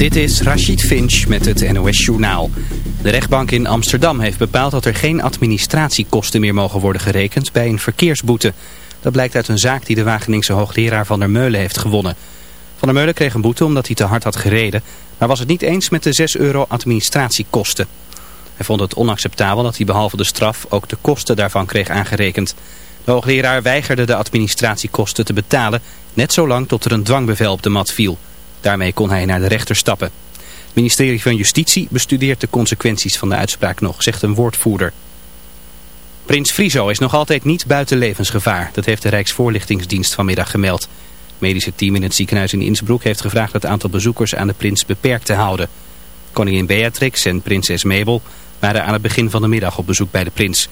Dit is Rachid Finch met het NOS Journaal. De rechtbank in Amsterdam heeft bepaald dat er geen administratiekosten meer mogen worden gerekend bij een verkeersboete. Dat blijkt uit een zaak die de Wageningse hoogleraar Van der Meulen heeft gewonnen. Van der Meulen kreeg een boete omdat hij te hard had gereden, maar was het niet eens met de 6 euro administratiekosten. Hij vond het onacceptabel dat hij behalve de straf ook de kosten daarvan kreeg aangerekend. De hoogleraar weigerde de administratiekosten te betalen, net zolang tot er een dwangbevel op de mat viel. Daarmee kon hij naar de rechter stappen. Het ministerie van Justitie bestudeert de consequenties van de uitspraak nog, zegt een woordvoerder. Prins Friso is nog altijd niet buiten levensgevaar. Dat heeft de Rijksvoorlichtingsdienst vanmiddag gemeld. Het medische team in het ziekenhuis in Innsbruck heeft gevraagd het aantal bezoekers aan de prins beperkt te houden. Koningin Beatrix en prinses Mabel waren aan het begin van de middag op bezoek bij de prins.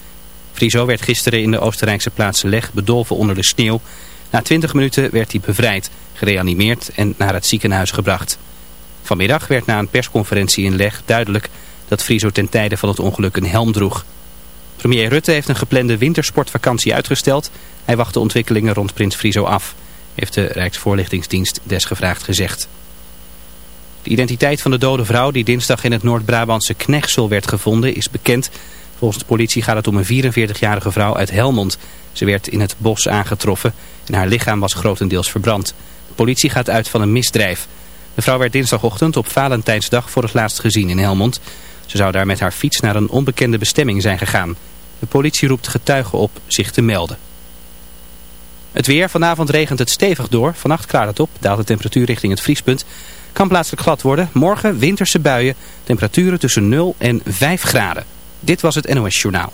Friso werd gisteren in de Oostenrijkse plaats Leg bedolven onder de sneeuw. Na 20 minuten werd hij bevrijd, gereanimeerd en naar het ziekenhuis gebracht. Vanmiddag werd na een persconferentie in Leg duidelijk dat Friso ten tijde van het ongeluk een helm droeg. Premier Rutte heeft een geplande wintersportvakantie uitgesteld. Hij wacht de ontwikkelingen rond Prins Friso af, heeft de Rijksvoorlichtingsdienst desgevraagd gezegd. De identiteit van de dode vrouw die dinsdag in het Noord-Brabantse Knechtsel werd gevonden is bekend. Volgens de politie gaat het om een 44-jarige vrouw uit Helmond. Ze werd in het bos aangetroffen en haar lichaam was grotendeels verbrand. Politie gaat uit van een misdrijf. De vrouw werd dinsdagochtend op Valentijnsdag voor het laatst gezien in Helmond. Ze zou daar met haar fiets naar een onbekende bestemming zijn gegaan. De politie roept getuigen op zich te melden. Het weer. Vanavond regent het stevig door. Vannacht klaart het op. Daalt de temperatuur richting het vriespunt. Kan plaatselijk glad worden. Morgen winterse buien. Temperaturen tussen 0 en 5 graden. Dit was het NOS Journaal.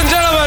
gentlemen.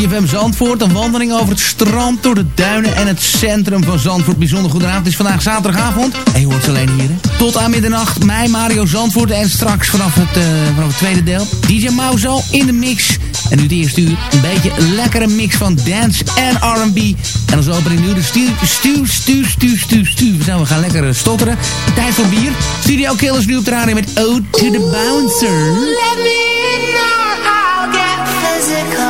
CFM Zandvoort, een wandeling over het strand, door de duinen en het centrum van Zandvoort. Bijzonder goedenavond, het is vandaag zaterdagavond. En je hoort alleen hier, hè? Tot aan middernacht, mij Mario Zandvoort. En straks vanaf het, uh, vanaf het tweede deel, DJ Mauzo in de mix. En nu de eerste uur, een beetje een lekkere mix van dance en R&B. En als opening nu de stuw, stuw, stuw, stuw, stuw, stuw. We gaan lekker stotteren. Tijd voor bier. Studio Killers nu op de radio met Ode to the Bouncer. Let me know I'll get physical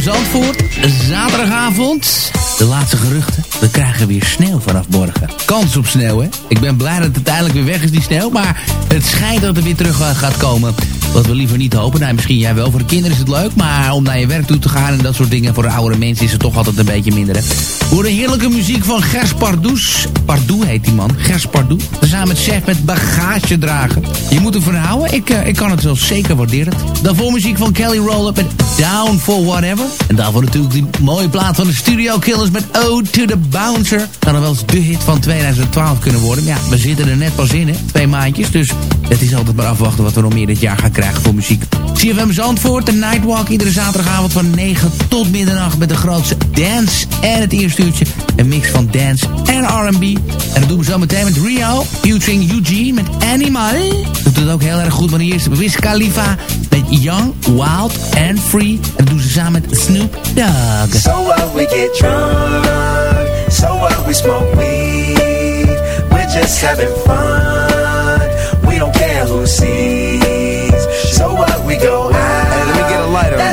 Zandvoort, zaterdagavond. De laatste geruchten. We krijgen weer sneeuw vanaf morgen. Kans op sneeuw, hè? Ik ben blij dat het uiteindelijk weer weg is, die sneeuw. Maar het schijnt dat het weer terug eh, gaat komen. Wat we liever niet hopen. Nou, misschien jij wel. Voor de kinderen is het leuk. Maar om naar je werk toe te gaan en dat soort dingen. Voor de oudere mensen is het toch altijd een beetje minder, hè? We horen heerlijke muziek van Gers Pardoes. Pardoe heet die man. Gers Pardoe. Samen met chef met bagage dragen. Je moet ervan houden. Ik, eh, ik kan het wel zeker waarderen. Dan voor muziek van Kelly Rowland met Down for Whatever. En daarvoor natuurlijk die mooie plaat van de Studio Killers met Ode to the Bouncer. Kan er wel eens de hit van 2012 kunnen worden. Maar ja, we zitten er net pas in, hè. Twee maandjes. Dus het is altijd maar afwachten wat we nog meer dit jaar gaan krijgen voor muziek. CFM Zandvoort, de Nightwalk. Iedere zaterdagavond van 9 tot middernacht met de grootste dance en het eerste uurtje. Een mix van dance en R&B. En dat doen we zo meteen met Rio, featuring Eugene met Animal. Doet het ook heel erg goed, maar is Wiz Khalifa met Young, Wild and Free. En dat doen ze samen met Snoop Dogg. So what we get drunk, so what we smoke weed, we're just having fun. We don't care who sees.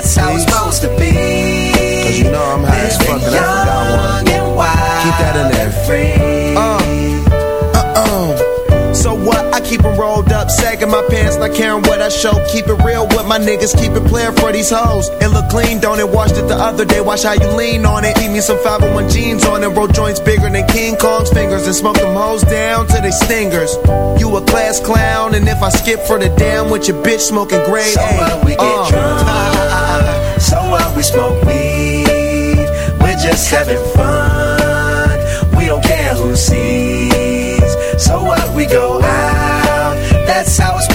That's how it's supposed to be. Cause you know I'm high as fuck and I forgot one. Young and wild Keep that in there. free. Uh-uh. So what? I keep 'em rolled up, sagging my pants, not caring what I show. Keep it real with my niggas, keep it playing for these hoes. It look clean, don't it? Washed it the other day, watch how you lean on it. Keep me some 501 jeans on and roll joints bigger than King Kong's fingers. And smoke them hoes down to they stingers. You a class clown, and if I skip for the damn with your bitch smoking grade So A. what we get uh. drunk, so what we smoke weed, we're just having fun. We don't care who sees. So what we go out, that's how it's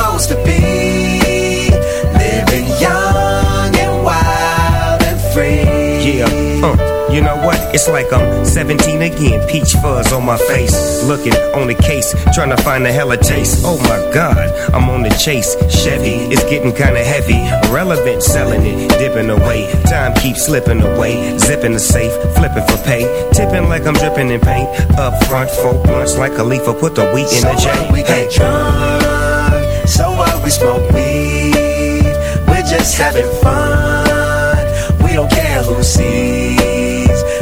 You know what? It's like I'm 17 again. Peach fuzz on my face. Looking on the case, trying to find a hella taste. Oh my god, I'm on the chase. Chevy, it's getting kinda heavy. Irrelevant, selling it, dipping away. Time keeps slipping away. Zipping the safe, flipping for pay. Tipping like I'm dripping in paint. Up front, four blunts like a leaf. Put the wheat in So the J. what, we get drunk. So what, we smoke weed. We're just having fun. We don't care who sees.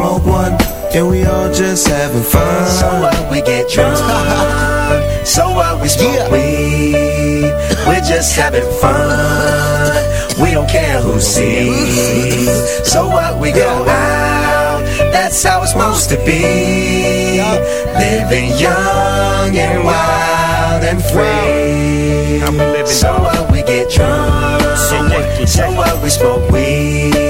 smoke one, and we all just having fun. So what, we get drunk. so what, we smoke weed. We're just having fun. We don't care who sees. So what, we go out. That's how it's supposed to be. Living young and wild and free. So what, we get drunk. So what, So what, we smoke weed.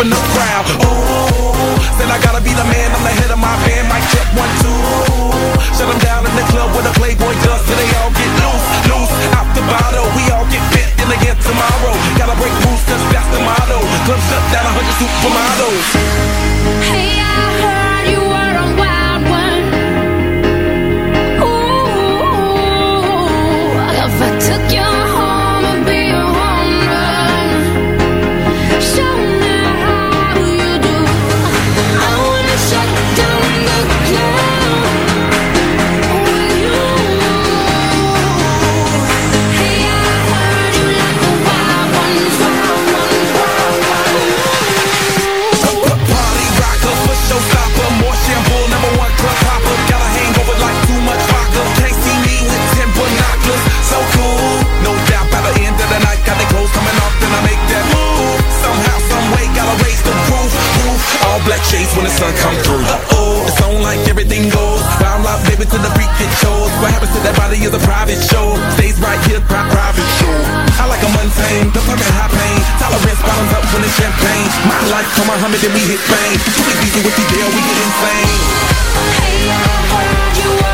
In the crowd. Ooh, said I gotta be the man, I'm the head of my band. Mic check one, two. Shut them down in the club with a Playboy does, so they all get loose, loose. Out the bottle, we all get bent in again tomorrow. Gotta break rules, cause that's the motto. Club shut down, a hundred supermodels. Hey, I heard you were a wild shades when the sun come through. Uh oh, it's on like everything goes. Round up, baby, to the freak it shows. What happens to that body is a private show. Stays right here, pri- private show. I like a mundane, the fucking high pain. Tolerance bottoms up when it's champagne. My life, come Muhammad, then we hit fame. Too easy with the deal, we get insane. Hey, I heard you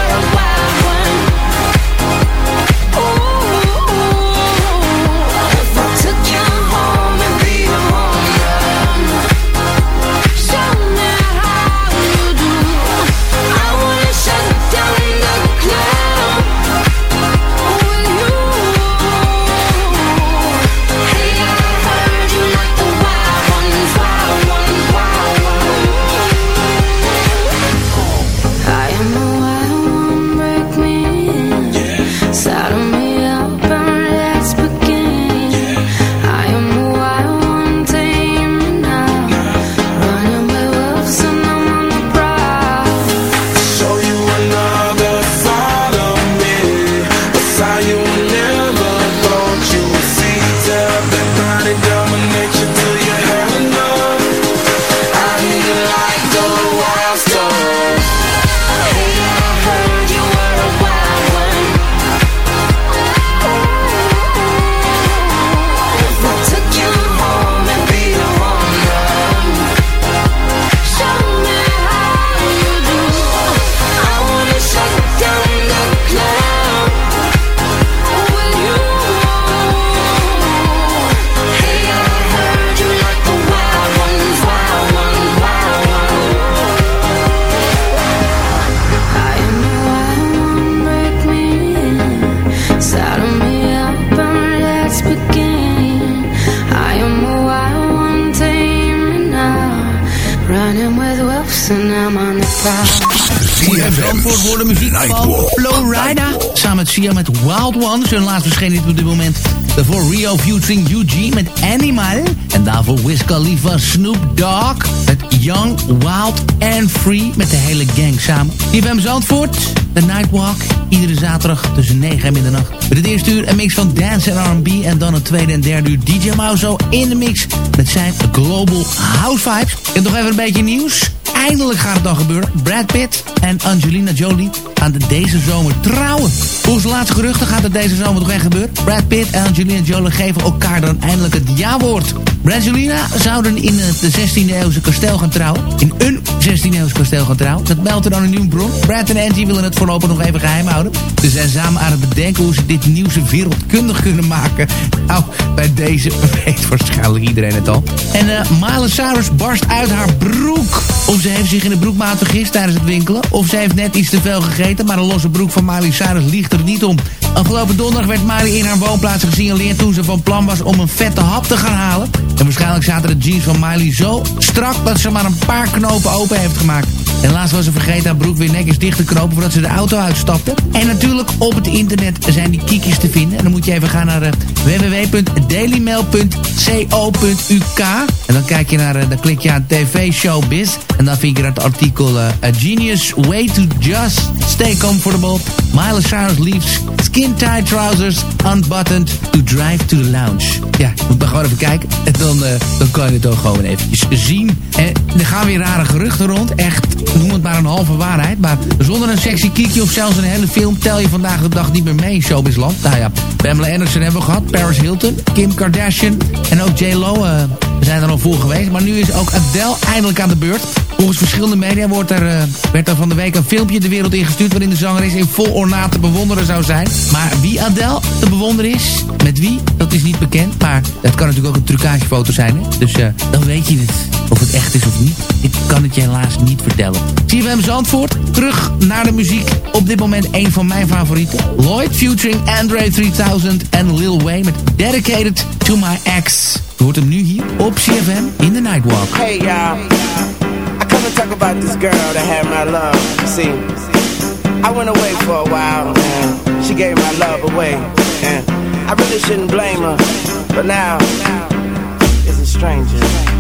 Zandvoort, The Nightwalk. Iedere zaterdag tussen 9 en middernacht. Met het eerste uur een mix van dance en R&B. En dan het tweede en derde uur DJ Mauzo in de mix. Met zijn Global House Vibes. En nog even een beetje nieuws. Eindelijk gaat het dan gebeuren. Brad Pitt en Angelina Jolie gaan de deze zomer trouwen. Volgens de laatste geruchten gaat het deze zomer toch echt gebeuren. Brad Pitt en Angelina Jolie geven elkaar dan eindelijk het ja-woord. Brangelina zouden in het 16e eeuwse kasteel gaan trouwen. In een 16e eeuwse kasteel gaan trouwen. Dat meldt dan een nieuwe bron. Brad en Angie willen het voorlopig nog even geheim houden. Ze zijn samen aan het bedenken hoe ze dit nieuws wereldkundig kunnen maken. Nou, bij deze weet waarschijnlijk iedereen het al. En eh Miley Cyrus barst uit haar broek. Of ze heeft zich in de broekmaat vergist tijdens het winkelen. Of ze heeft net iets te veel gegeten. Maar de losse broek van Miley Cyrus liegt er niet om. Afgelopen donderdag werd Miley in haar woonplaats gesignaleerd toen ze van plan was om een vette hap te gaan halen. En waarschijnlijk zaten de jeans van Miley zo strak dat ze maar een paar knopen open heeft gemaakt. Helaas was ze vergeten haar broek weer netjes dicht te knopen voordat ze de auto uitstapte. En natuurlijk op het internet zijn die kiekjes te vinden. En dan moet je even gaan naar eh, www.dailymail.co.uk En dan kijk je naar, eh, dan klik je aan TV Showbiz. En dan vind je dat artikel eh, A Genius Way to Just Stay Comfortable. Miley Cyrus leaves skin tight trousers unbuttoned to drive to the lounge. Ja, moet maar gewoon even kijken dan, uh, dan kan je het ook gewoon eventjes zien. En er gaan weer rare geruchten rond. Echt, noem het maar een halve waarheid. Maar zonder een sexy kiekje of zelfs een hele film... tel je vandaag de dag niet meer mee in showbizland. Nou ja, Pamela Anderson hebben we gehad. Paris Hilton, Kim Kardashian en ook J-Lo... Eh, we zijn er al voor geweest. Maar nu is ook Adele eindelijk aan de beurt. Volgens verschillende media wordt er, eh, werd er van de week een filmpje de wereld ingestuurd... waarin de zangeres in vol ornaat te bewonderen zou zijn. Maar wie Adele te bewonderen is, met wie, dat is niet bekend. Maar dat kan natuurlijk ook een trucagefoto zijn. Hè? Dus eh, dan weet je het. Of het echt is of niet, ik kan het je helaas niet vertellen. CFM Zandvoort, terug naar de muziek. Op dit moment een van mijn favorieten. Lloyd featuring Andre 3000 en Lil Wayne met Dedicated to My Ex. Je hoort hem nu hier op CFM in de Nightwalk. Hey y'all, I come to talk about this girl that had my love. See, I went away for a while she gave my love away. And I really shouldn't blame her, but now, it's a stranger.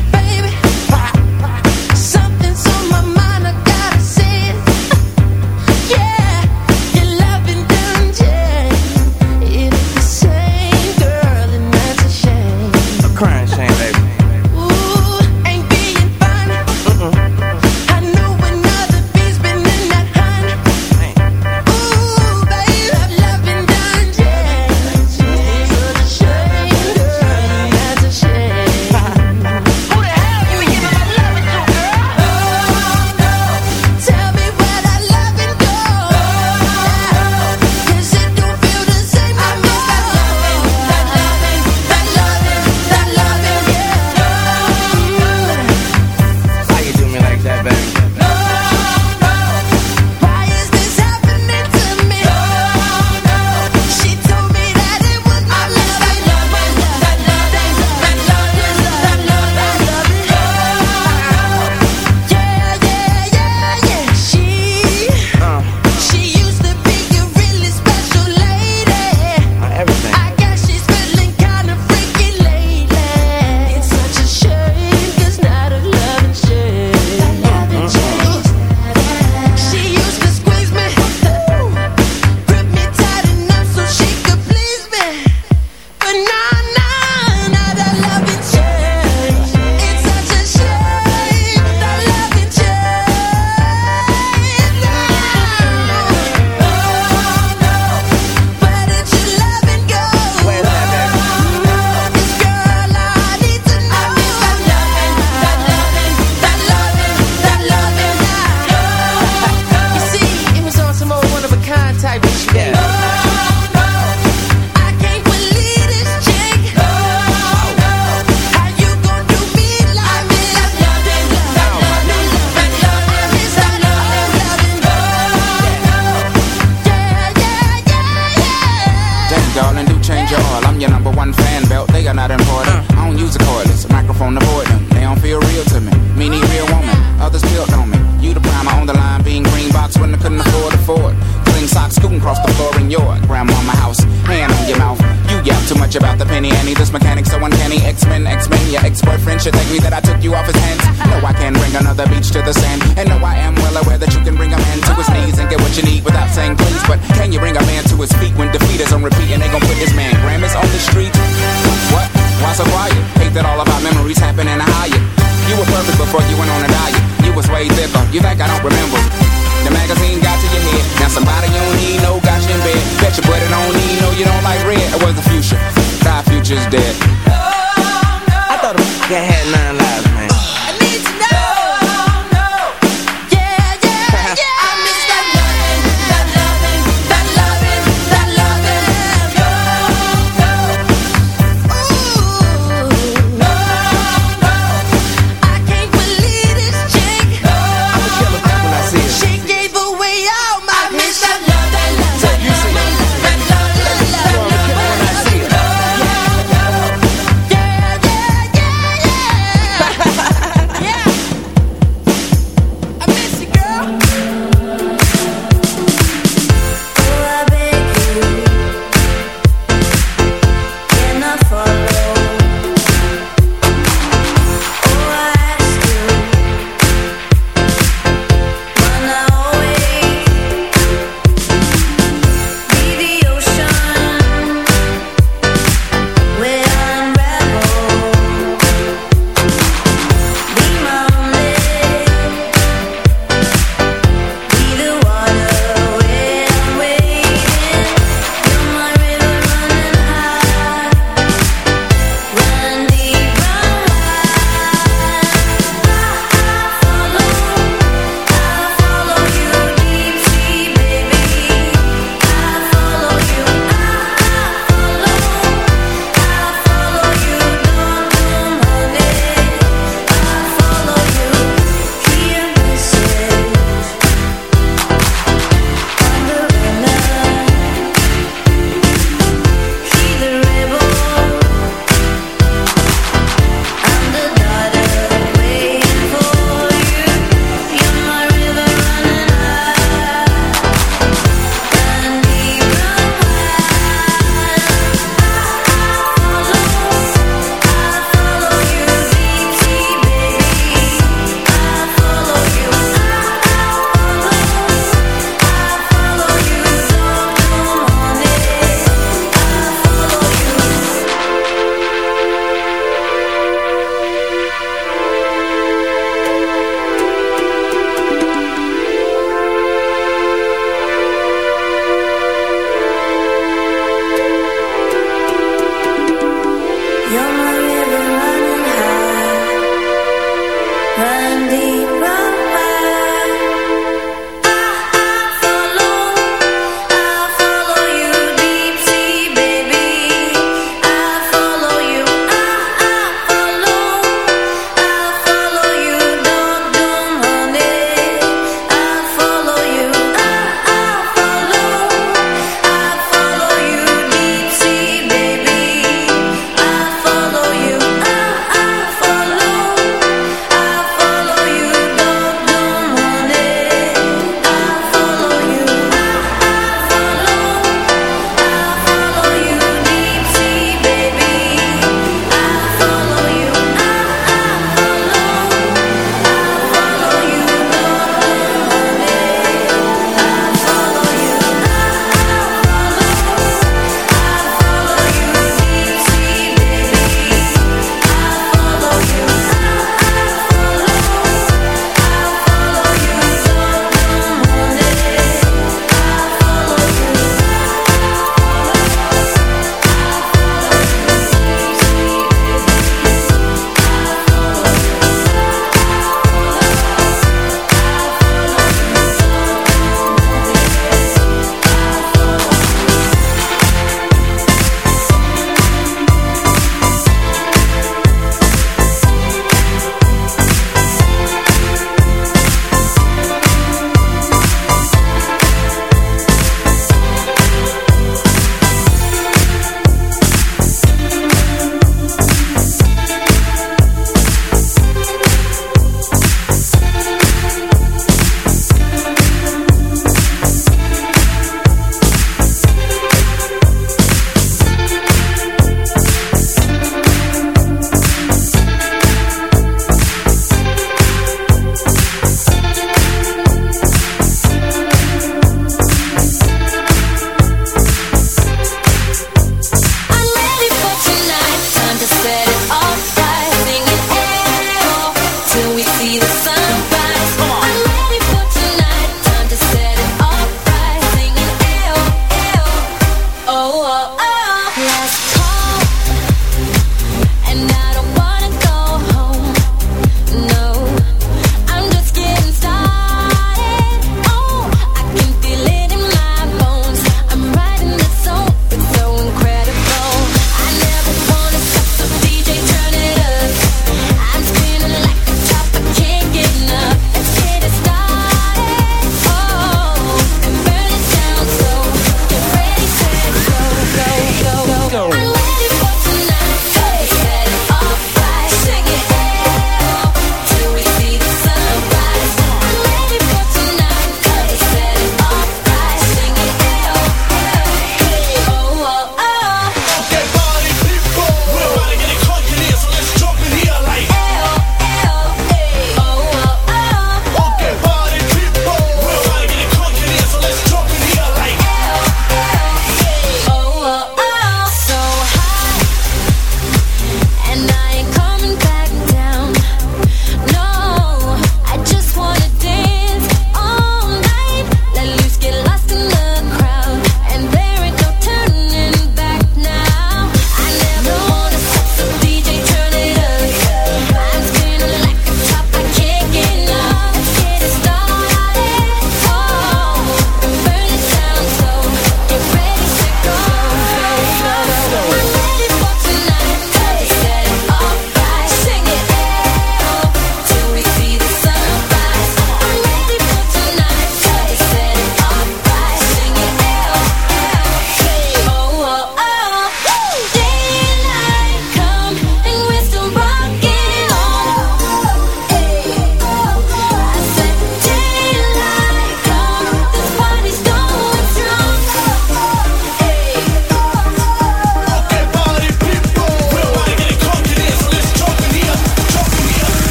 You're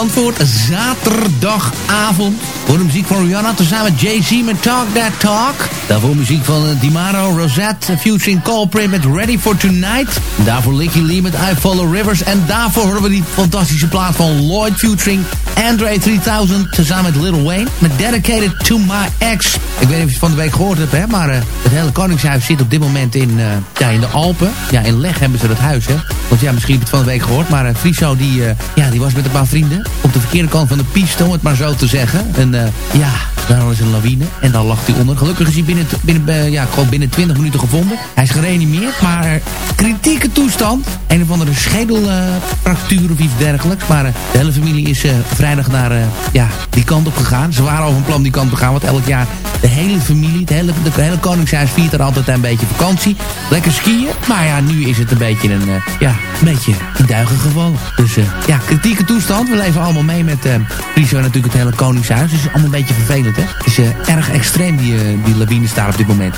Zandvoort, zaterdagavond. Voor de muziek van Rihanna, tezamen met Jay-Z met Talk That Talk. Daarvoor muziek van eh, Dimaro, Rosette, featuring Colprint met Ready For Tonight. Daarvoor Licky Lee met I Follow Rivers. En daarvoor horen we die fantastische plaat van Lloyd featuring Andre 3000. Tezamen met Little Wayne met Dedicated To My Ex. Ik weet niet of je van de week gehoord hebt, hè, maar uh, het hele Koningshuis zit op dit moment in, uh, ja, in de Alpen. Ja, in Leg hebben ze dat huis, hè. Want ja, misschien heb je het van de week gehoord, maar uh, Friso die, ja, die was met een paar vrienden op de verkeerde kant van de piste, om het maar zo te zeggen. En ja, daar was een lawine en dan lag hij onder. Gelukkig is hij binnen, binnen, ja, gewoon binnen 20 minuten gevonden. Hij is gereanimeerd, maar kritieke toestand. Een of andere schedelfractuur of iets dergelijks. Maar de hele familie is vrijdag naar ja, die kant op gegaan. Ze waren al van plan die kant op gaan, want elk jaar de hele familie, het hele, de hele Koningshuis viert er altijd een beetje vakantie. Lekker skiën, maar ja, nu is het een beetje een, uh, ja, een beetje in duigen gevallen. Dus uh, ja, kritieke toestand. We leven allemaal mee met uh, Friso natuurlijk het hele Koningshuis. Dus het is allemaal een beetje vervelend, Het is erg extreem, die, die lawine daar op dit moment.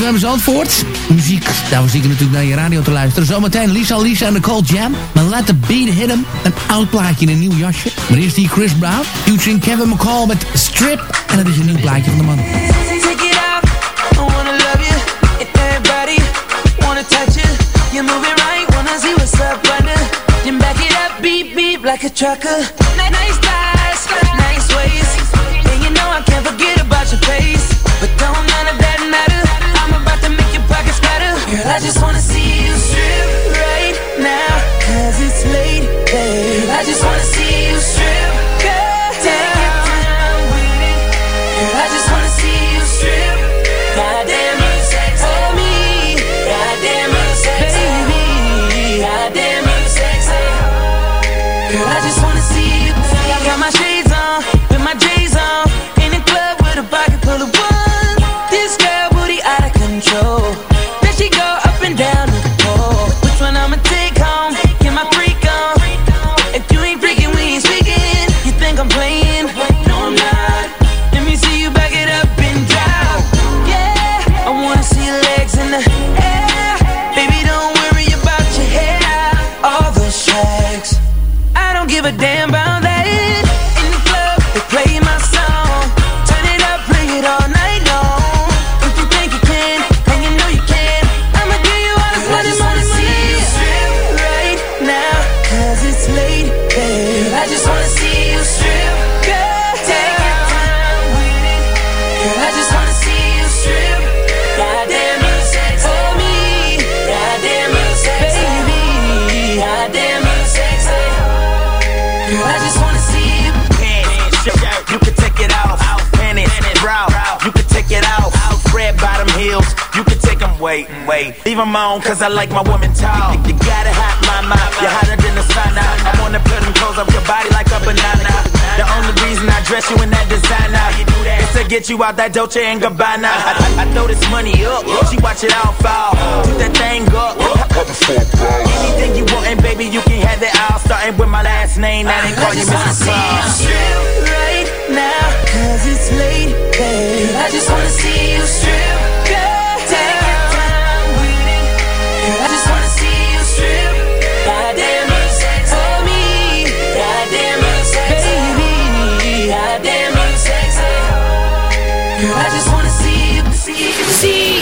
Eens antwoord? Muziek, daar was ik natuurlijk naar je radio te luisteren. Zometeen Lisa Lisa en de Cold Jam. Maar let the beat hit hem. Een oud plaatje in een nieuw jasje. Maar eerst die Chris Brown. Featuring Kevin McCall met Strip. En dat is een nieuw plaatje van de man. Back it up, beep beep like a trucker. Nice thighs, nice waist. Your face. But don't none of that matter. I'm about to make your pockets better. Girl, I just wanna see you strip right now. Cause it's late, babe. I just wanna see you strip. Wait, wait, leave them on, cause I like my woman tall. You got it hot. You're hotter than the sun. I wanna put them clothes up your body like a banana. The only reason I dress you in that designer is to get you out that Dolce and Gabbana. I, I, I throw this money up, she watch it all fall. Do that thing up. Anything you want, and baby, you can have it all. Starting with my last name, I didn't call you you Claus. right now, cause it's late, babe. I just wanna see you strip. I just wanna see you, see you. See, Zand.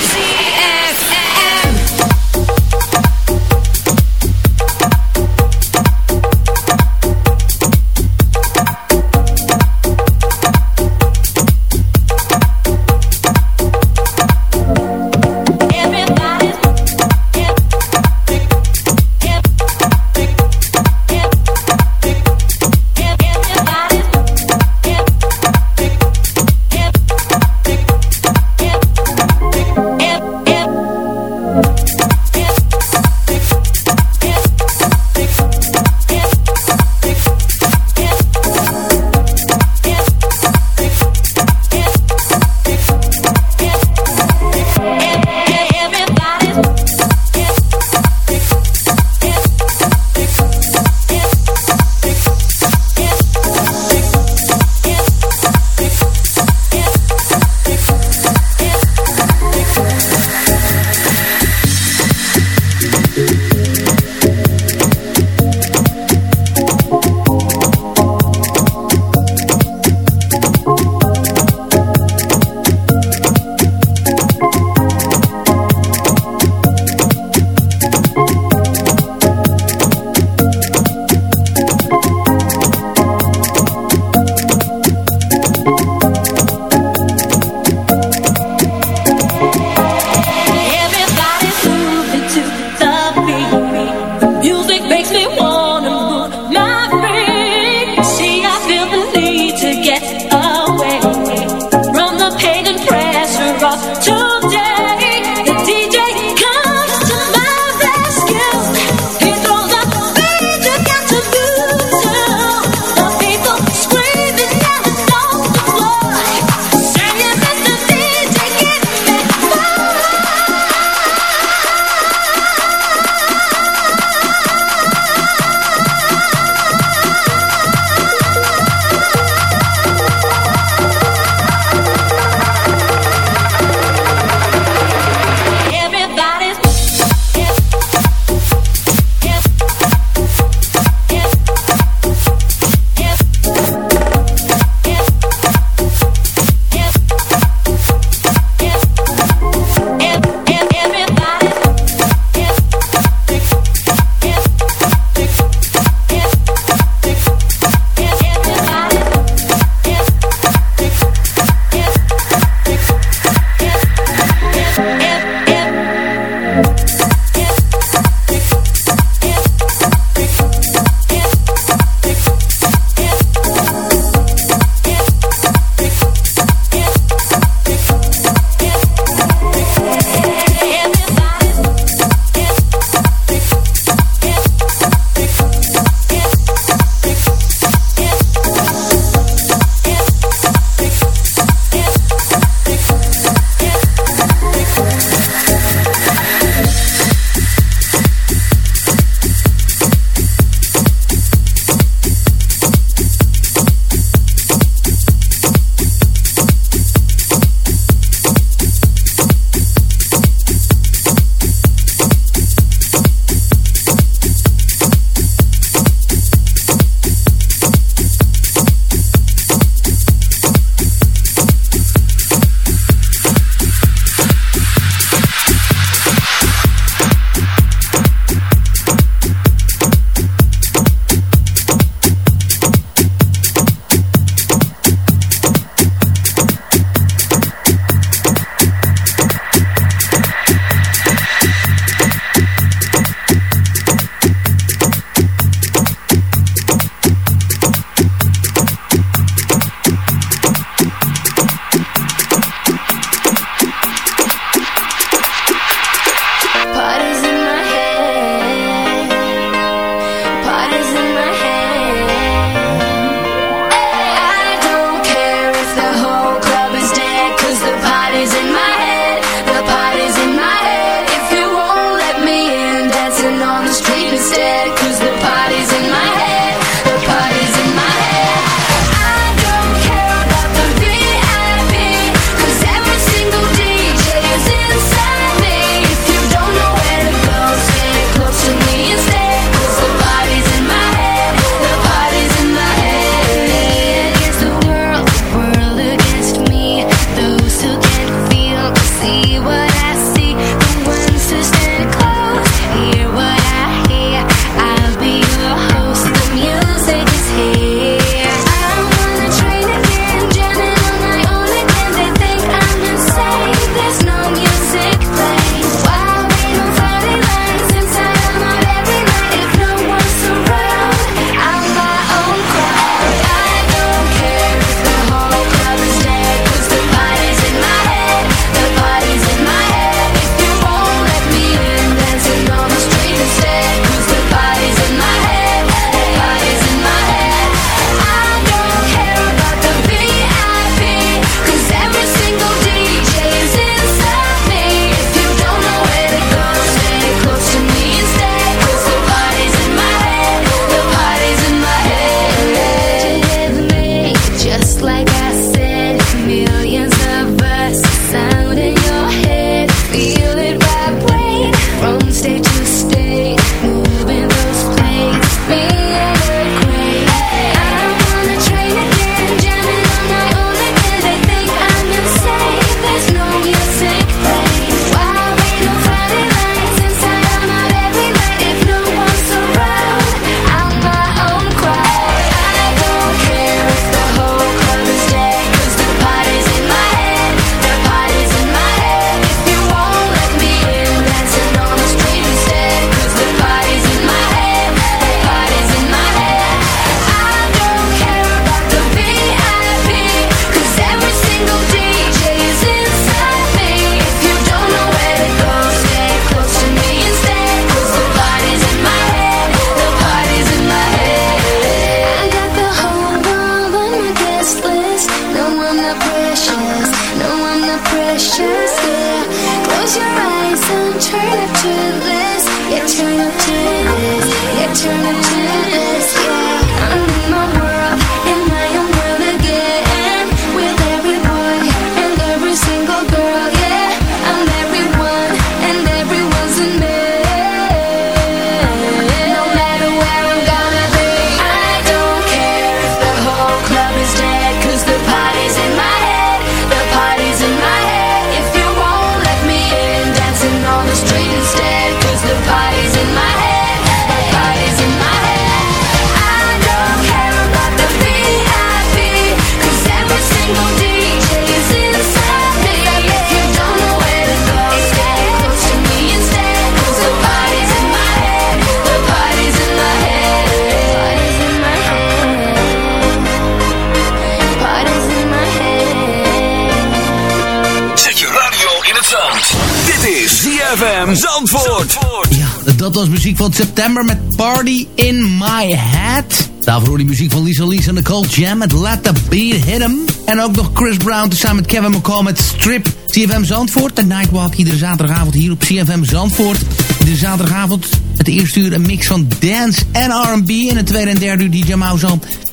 September met Party in My Head. Daarvoor die muziek van Lisa Lisa en Nicole Jam met Let the Beat Hit 'em. En ook nog Chris Brown samen met Kevin McCall met Strip. CFM Zandvoort, de Nightwalk iedere zaterdagavond hier op CFM Zandvoort. Iedere zaterdagavond het eerste uur een mix van dance en R&B. En het tweede en derde uur DJ Mouse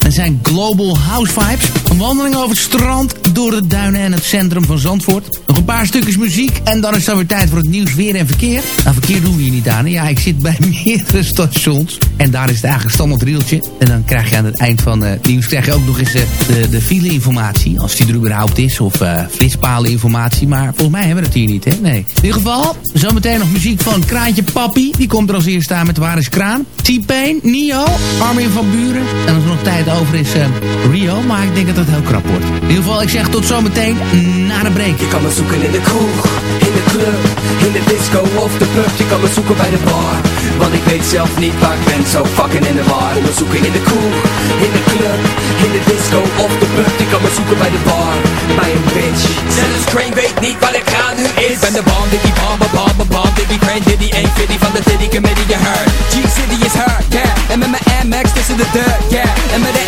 en zijn Global House Vibes. Een wandeling over het strand, door de duinen en het centrum van Zandvoort. Nog een paar stukjes muziek en dan is het weer tijd voor het nieuws, weer en verkeer. Nou, verkeer doen we hier niet aan. Ja, ik zit bij meerdere stations en daar is het eigenlijk standaard rieltje. En dan krijg je aan het eind van eh, het nieuws krijg je ook nog eens eh, de, de file-informatie. Als die er überhaupt is, of eh flitspalen-informatie. Maar volgens mij hebben we het hier niet, hè? Nee. In ieder geval, zometeen nog muziek van Kraantje Papi. Die komt er als eerste aan met Waar is Kraan. T-Pain, Nio, Armin van Buren. En als er nog tijd over is, eh, Rio. Maar ik denk dat het heel krap wordt. In ieder geval, ik zeg tot zometeen na de break. Je kan me zoeken in de kroeg, in de club, in de disco of de pub. Je kan me zoeken bij de bar, want ik weet zelf niet waar ik ben. Zo fucking in de war. Kom me zoeken in de kroeg, in de club, in de disco of de pub. Je kan me zoeken bij de bar, bij een bitch. Zelfs Crane weet niet wat ik ga nu is Ben de bom, diggy bom, bom, bom, bom, bom Diggy Crane, diddy, ain't fitty van de Diddy Committee, je heard G-City is her, yeah En met mijn Amex tussen de deur, yeah En met de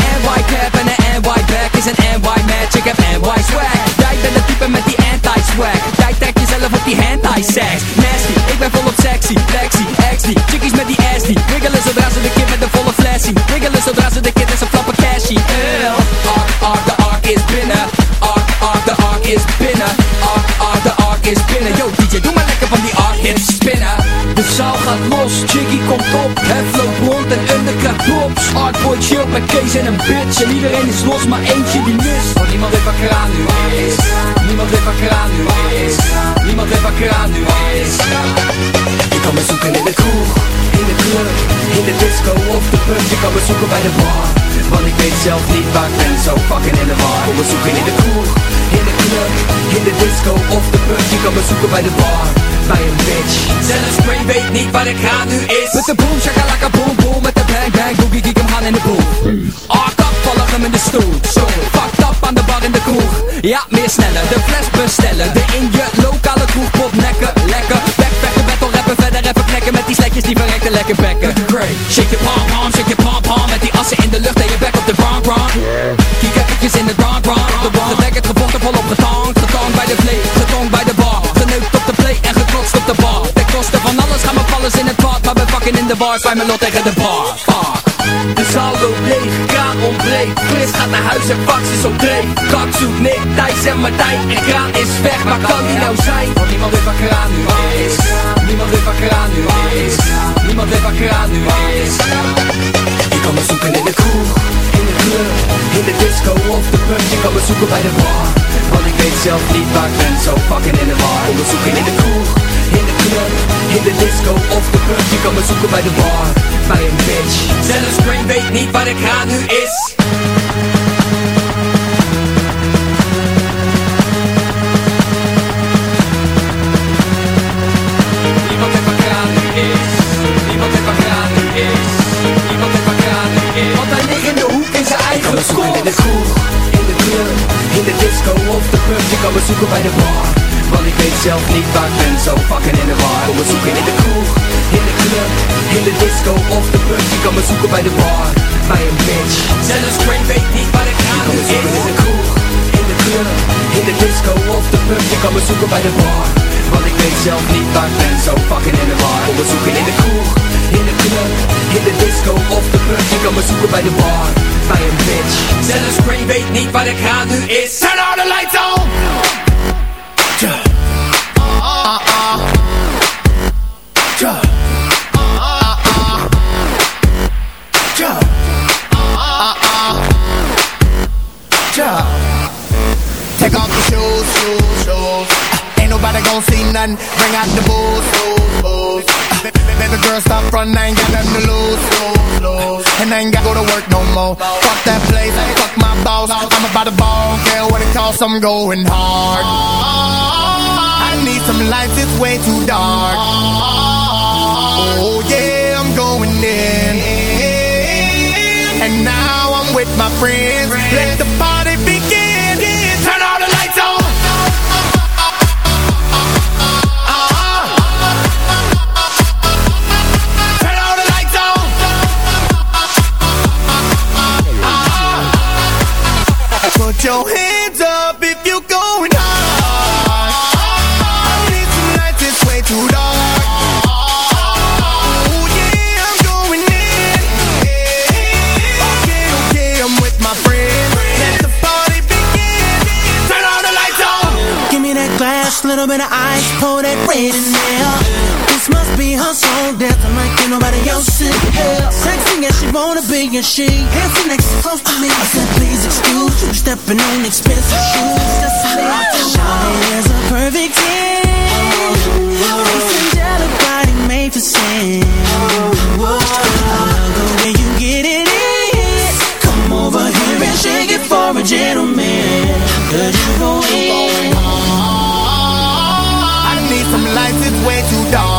Is een NY ik heb NY swag Jij bent de type met die anti-swag. Jij trekt jezelf op die anti-sex. Nasty, ik ben volop sexy. Lexi, XD, chickies met die ass die Wiggelen zodra ze de kid met de volle flashy Wiggelen zodra ze de kid is een flappe cashy. Ew. Ark, ark, de ark is binnen. Ark, ark, de ark is binnen. Ark, ark, de ark is binnen. Yo DJ, doe maar lekker van die ark hits spinnen. De zaal gaat los, Jiggy komt op. Het loopt rond en undercraft props Artboy chill met Kees en een bitch En iedereen is los, maar eentje die mist. Want niemand weet wat kraan nu is. Niemand weet wat kraan nu is. Niemand weet wat kraan nu is. Je kan me zoeken in de kroeg, in de club, in de disco of de pub. Je kan me zoeken bij de bar, want ik weet zelf niet waar ik ben. Zo fucking in de war. Kom me zoeken in de kroeg, in de club, in de disco of de pub. Je kan me zoeken bij de bar, bij een bitch. Zelfs Crane weet niet wat ik ga nu is Met de boom, shakalaka boom boom Met de bang bang boogie kiek hem aan in de boom. Ah, kap, vallen hem in de stoel. Zo, fucked up aan de bar in de kroeg. Ja, meer sneller, de fles bestellen. De in je lokale kroeg pop nekken Lekker, backpacken, battle rappen Verder even knekken. Met die sletjes die verrekten lekker bekken. Shake je pom pom, shake je pom pom Met die assen in de lucht en je bek op de ground ground Kiek eventjes in de de bar, me lot tegen de bar. De zaal loopt leeg, kraan ontbreekt. Chris gaat naar huis en Fax is op dreef. Kak zoekt Nick, Thijs en Martijn. En kraan is weg, maar kan die nou zijn? Want niemand weet wat kraan nu is. Niemand weet wat kraan nu is. Niemand weet wat kraan nu is. Je kan me zoeken in de kroeg, in de club, in de disco of de pub. Je kan me zoeken bij de bar, want ik weet zelf niet waar ik ben. Zo fucking in de war. Kom me zoeken in de kroeg, in de disco of de pub Je kan me zoeken bij de bar, bij een bitch. Zelfs Crane weet niet wat ik ga nu is. Niemand weet wat kraan nu is. Niemand weet wat kraan nu is. Niemand weet wat kraan nu is. Want hij ligt in de hoek in zijn eigen kop in de kroeg, in de de disco of de pub Je kan me zoeken bij de bar Want ik weet zelf niet waar ik ben, zo fucking in de war Kom me zoeken in de kroeg, in de club, in de disco of de pub Je kan me zoeken bij de bar, bij een bitch Zelfs Crane weet niet ik kan nu me zoeken in is de kroeg, in de club, in de disco of de pub Je kan me zoeken bij de bar Want ik weet zelf niet waar ik ben, zo fucking in de war Kom me zoeken in de kroeg, in de club, in de disco of de pub Je kan me zoeken bij de bar, bij een bitch Zelfs Crane weet niet wat ik ga nu is Turn all the lights on Take off your shoes, shoes, shoes. Uh, ain't nobody gon' see nothing. Bring out the booze, booze, booze. Uh, baby, baby girl, stop front. I ain't got nothing to lose, lose, lose. And I ain't got to go to work no more. Fuck that place, fuck my boss. I'm about to ball, care what it costs. I'm going hard. I need some lights, it's way too dark. Oh yeah, I'm going in. And now I'm with my friends. Let the party your hands up if you're going hard. I need some lights, it's way too dark. Oh yeah, I'm going in. Okay, okay, I'm with my friends. Let the party begin. Turn all the lights on. Give me that glass, little bit of ice, pour that red in there. This must be her soul dancing like ain't nobody else in here. Sexy wanna be, and she dancing next close to me. I said, please excuse you, stepping on expensive shoes. That's a Shawty is a perfect ten. Face angelic body made for sin. I love the way you get it in. Come over here and shake it for a gentleman. Cause you go in. I need some lights, it's way too dark.